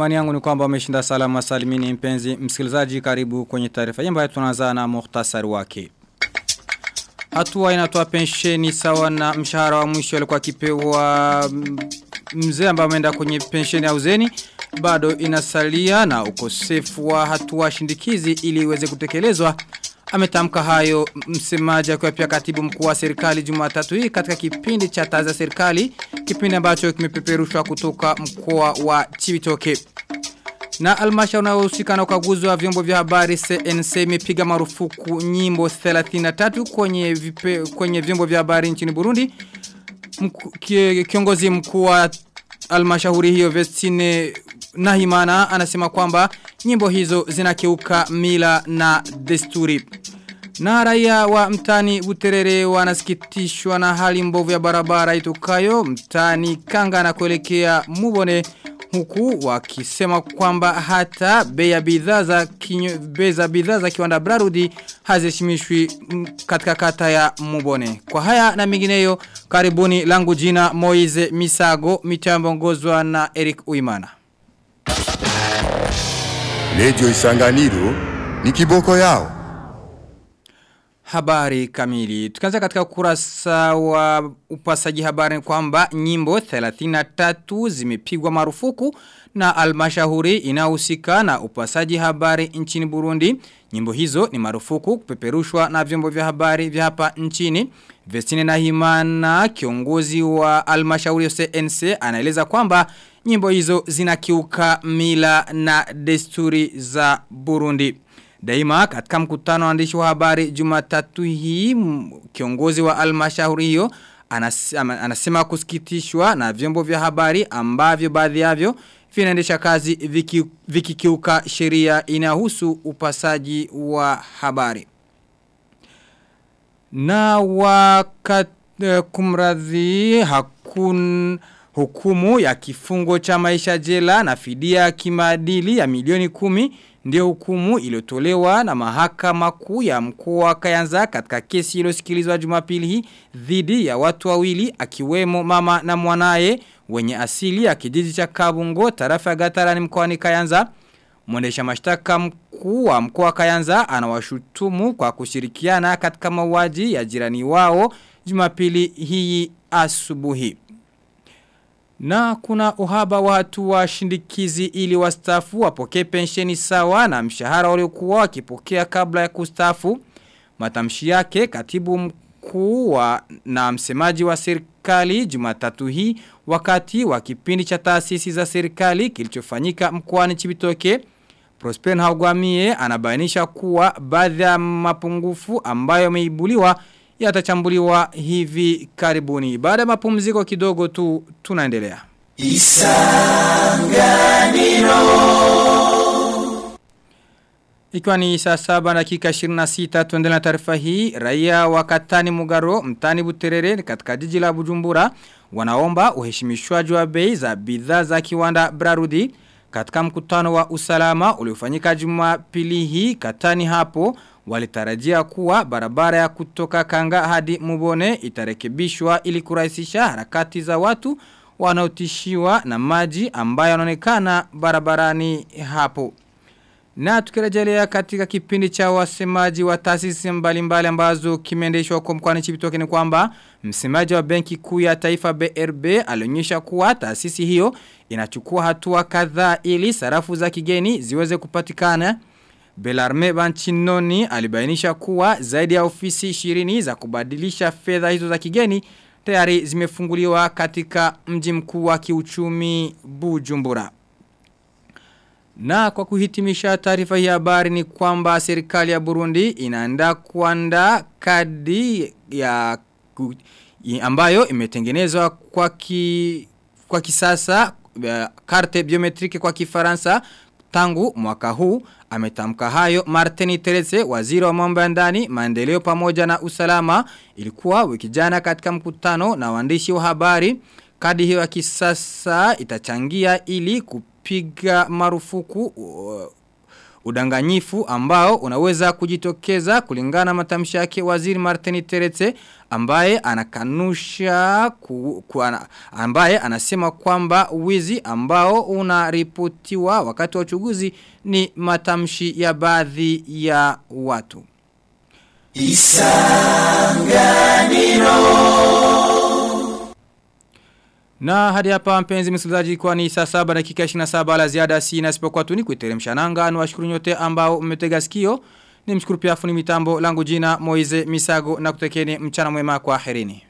Imani yangu ni kwamba umeshinda salama salimini mpenzi msikilizaji karibu kwenye taarifa ambayo tunaanza na muhtasari wake. Hatua inatoa pensheni sawa na mshahara wa mwisho alikuwa akipewa mzee ambaye ameenda kwenye pensheni ya uzeni bado inasalia na ukosefu wa hatua shindikizi ili iweze kutekelezwa. Ametamka hayo msemaji akiwa pia katibu mkuu wa serikali Jumatatu hii katika kipindi cha taza serikali kipindi ambacho kimepeperushwa kutoka mkoa wa Chibitoke. Na almashauri inayohusika na ukaguzi wa vyombo vya habari CNC imepiga marufuku nyimbo 33 kwenye vipe, kwenye vyombo vya habari nchini Burundi. Mku, kiongozi mkuu wa almashauri hiyo Vestine Nahimana anasema kwamba nyimbo hizo zinakeuka mila na desturi. Na raia wa mtani Buterere wanasikitishwa na hali mbovu ya barabara itukayo mtani Kanga na kuelekea Mubone huku wakisema kwamba hata bei ya bidhaa za bei za bidhaa za kiwanda Brarudi hazishimishwi katika kata ya Mubone. Kwa haya na mingineyo karibuni langu jina Moize Misago mitambongozwa na Eric Uimana. Radio Isanganiro ni kiboko yao. Habari kamili. Tukianza katika ukurasa wa upasaji habari kwamba nyimbo 33 zimepigwa marufuku na almashahuri inahusika na upasaji habari nchini Burundi. Nyimbo hizo ni marufuku kupeperushwa na vyombo vya habari vya hapa nchini. Vestine na Himana kiongozi wa almashauri ya CNC anaeleza kwamba nyimbo hizo zinakiuka mila na desturi za Burundi. Daima katika mkutano waandishi wa habari Jumatatu hii kiongozi wa almashauri hiyo anasema, anasema kusikitishwa na vyombo vya habari ambavyo baadhi yavyo vinaendesha kazi vikikiuka viki, sheria inahusu upasaji wa habari. Na wakati kumradhi hakun hukumu ya kifungo cha maisha jela na fidia kimaadili ya milioni kumi ndio hukumu iliyotolewa na mahakama kuu ya mkoa wa Kayanza katika kesi iliyosikilizwa Jumapili hii dhidi ya watu wawili akiwemo mama na mwanaye wenye asili ya kijiji cha Kabungo tarafa ya Gatarani mkoani Kayanza. Mwendesha mashtaka mkuu wa mkoa wa Kayanza anawashutumu kwa kushirikiana katika mauaji ya jirani wao Jumapili hii asubuhi. Na kuna uhaba wa hatua shindikizi ili wastafu wapokee pensheni sawa na mshahara waliokuwa wakipokea kabla ya kustafu. Matamshi yake katibu mkuu wa na msemaji wa serikali Jumatatu hii wakati wa kipindi cha taasisi za serikali kilichofanyika mkoani Chibitoke. Prosper Haugwamie anabainisha kuwa baadhi ya mapungufu ambayo yameibuliwa yatachambuliwa hivi karibuni. Baada ya mapumziko kidogo tu tunaendelea. Isanganiro Ikiwa ni saa saba dakika 26 tuendelea na taarifa hii, raia wa Katani Mugaro, mtani Buterere katika jiji la Bujumbura wanaomba uheshimishwaji wa bei za bidhaa za kiwanda Brarudi katika mkutano wa usalama uliofanyika Jumapili hii Katani hapo walitarajia kuwa barabara ya kutoka Kanga hadi Mubone itarekebishwa ili kurahisisha harakati za watu wanaotishiwa na maji ambayo yanaonekana barabarani hapo. Na tukirejelea katika kipindi cha wasemaji wa taasisi mbalimbali ambazo kimeendeshwa kwa mkoani Chibitoke ni kwamba msemaji wa benki kuu ya taifa BRB alionyesha kuwa taasisi hiyo inachukua hatua kadhaa ili sarafu za kigeni ziweze kupatikana. Belarme Banchinoni alibainisha kuwa zaidi ya ofisi 20 za kubadilisha fedha hizo za kigeni tayari zimefunguliwa katika mji mkuu wa kiuchumi Bujumbura. Na kwa kuhitimisha taarifa hii habari ni kwamba serikali ya Burundi inaandaa kuandaa kadi ya ambayo imetengenezwa kwa ki, kwa kisasa karte biometriki kwa kifaransa tangu mwaka huu ametamka hayo Martin Terese waziri wa mambo ya ndani maendeleo pamoja na usalama. Ilikuwa wiki jana katika mkutano na waandishi wa habari. Kadi hiyo ya kisasa itachangia ili kupiga marufuku udanganyifu ambao unaweza kujitokeza kulingana matamshi yake waziri Martini Teretse ambaye anakanusha ku, ku, ambaye anasema kwamba wizi ambao unaripotiwa wakati wa uchuguzi ni matamshi ya baadhi ya watu. Na hadi hapa mpenzi msikilizaji kwa ni saa saba dakika 27 la ziada si nasipokuwa tu ni kuiteremsha nanga. Niwashukuru nyote ambao mmetega sikio. Ni mshukuru pia funi mitambo langu jina Moize Misago na kutekeni mchana mwema. Kwa herini.